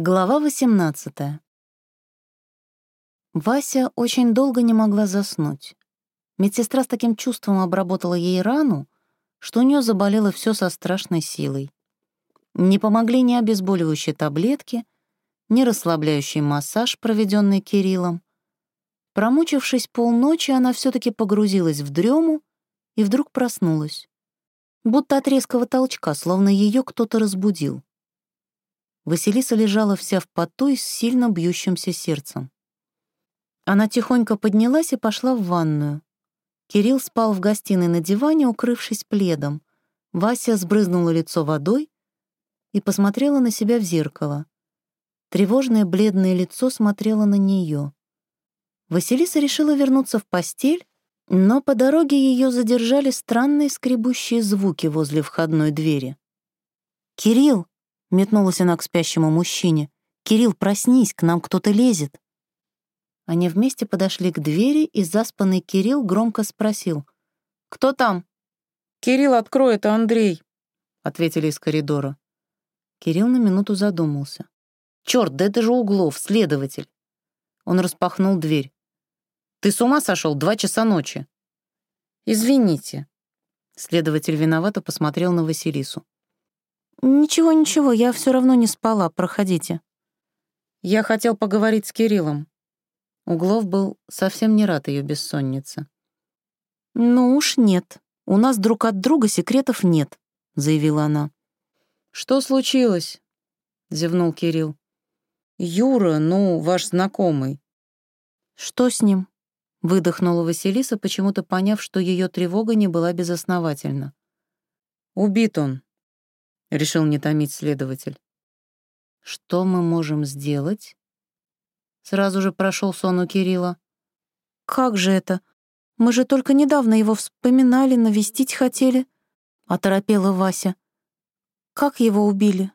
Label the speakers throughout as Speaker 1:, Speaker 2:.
Speaker 1: Глава 18. Вася очень долго не могла заснуть. Медсестра с таким чувством обработала ей рану, что у нее заболело все со страшной силой. Не помогли ни обезболивающие таблетки, ни расслабляющий массаж, проведенный Кириллом. Промучившись полночи, она все таки погрузилась в дрему и вдруг проснулась. Будто от резкого толчка, словно ее кто-то разбудил. Василиса лежала вся в поту и с сильно бьющимся сердцем. Она тихонько поднялась и пошла в ванную. Кирилл спал в гостиной на диване, укрывшись пледом. Вася сбрызнула лицо водой и посмотрела на себя в зеркало. Тревожное бледное лицо смотрело на нее. Василиса решила вернуться в постель, но по дороге ее задержали странные скребущие звуки возле входной двери. «Кирилл!» Метнулась она к спящему мужчине. «Кирилл, проснись, к нам кто-то лезет». Они вместе подошли к двери, и заспанный Кирилл громко спросил. «Кто там?»
Speaker 2: «Кирилл, открой, это Андрей», — ответили из коридора.
Speaker 1: Кирилл на минуту задумался. «Чёрт, да это же Углов, следователь!» Он распахнул дверь. «Ты с ума сошел? Два часа ночи!»
Speaker 2: «Извините».
Speaker 1: Следователь виновато посмотрел на Василису. «Ничего, ничего, я все равно не спала, проходите».
Speaker 2: Я хотел поговорить с Кириллом.
Speaker 1: Углов был совсем не рад ее бессоннице. «Ну уж нет, у нас друг от друга секретов нет», — заявила она.
Speaker 2: «Что случилось?» — зевнул Кирилл. «Юра, ну, ваш знакомый».
Speaker 1: «Что с ним?» — выдохнула Василиса, почему-то поняв, что ее тревога не была безосновательна.
Speaker 2: «Убит он», — решил не томить следователь.
Speaker 1: «Что мы можем сделать?» Сразу же прошел сон у Кирилла. «Как же это? Мы же только недавно его вспоминали, навестить хотели», — оторопела Вася. «Как его убили?»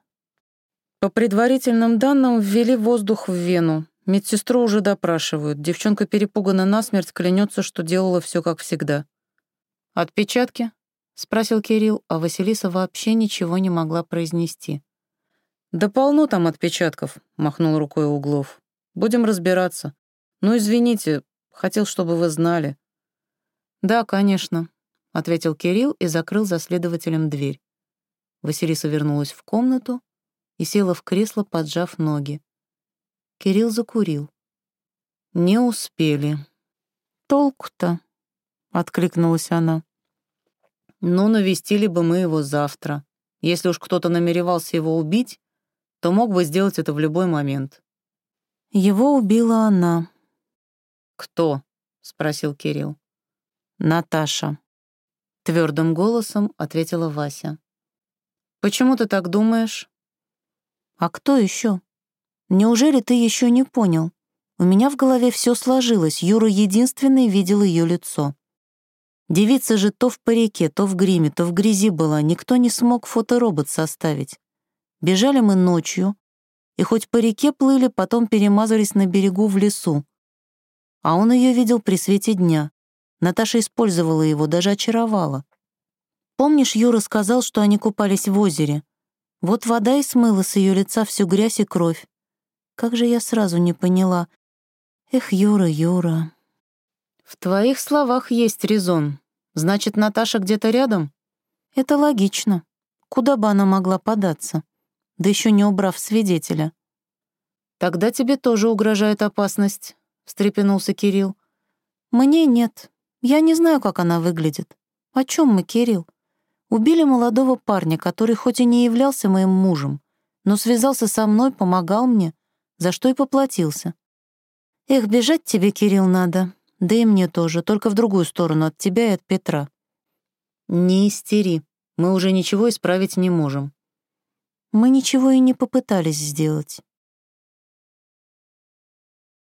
Speaker 2: По предварительным данным, ввели воздух в вену. Медсестру уже допрашивают. Девчонка перепугана насмерть, клянется, что делала все как всегда.
Speaker 1: «Отпечатки?» — спросил Кирилл, а Василиса вообще ничего не могла произнести.
Speaker 2: «Да полно там отпечатков», — махнул рукой Углов. «Будем разбираться. Ну, извините, хотел, чтобы вы знали».
Speaker 1: «Да, конечно», — ответил Кирилл и закрыл за следователем дверь. Василиса вернулась в комнату и села в кресло, поджав ноги. Кирилл закурил. «Не успели». «Толку-то?» — откликнулась она.
Speaker 2: Ну, навестили бы мы его завтра. Если уж кто-то намеревался его убить, то мог бы сделать это в любой момент.
Speaker 1: Его убила она.
Speaker 2: «Кто?» — спросил Кирилл.
Speaker 1: «Наташа», — твердым голосом ответила Вася.
Speaker 2: «Почему ты так думаешь?»
Speaker 1: «А кто еще? Неужели ты еще не понял? У меня в голове все сложилось, Юра единственный видел ее лицо. Девица же то в парике, то в гриме, то в грязи была, никто не смог фоторобот составить. Бежали мы ночью, и хоть по реке плыли, потом перемазались на берегу в лесу. А он ее видел при свете дня. Наташа использовала его, даже очаровала. Помнишь, Юра сказал, что они купались в озере? Вот вода и смыла с ее лица всю грязь и кровь. Как же я сразу не поняла. Эх, Юра, Юра.
Speaker 2: В твоих словах есть резон, Значит, Наташа где-то рядом?
Speaker 1: Это логично. Куда бы она могла податься? Да еще не убрав свидетеля.
Speaker 2: Тогда тебе тоже угрожает опасность, встрепенулся Кирилл.
Speaker 1: Мне нет. Я не знаю, как она выглядит. О чем мы, Кирилл? Убили молодого парня, который хоть и не являлся моим мужем, но связался со мной, помогал мне, за что и поплатился. Эх, бежать тебе, Кирилл, надо. Да и мне тоже, только в другую сторону, от тебя и от Петра.
Speaker 2: Не истери, мы уже ничего исправить не можем.
Speaker 1: Мы ничего и не попытались сделать.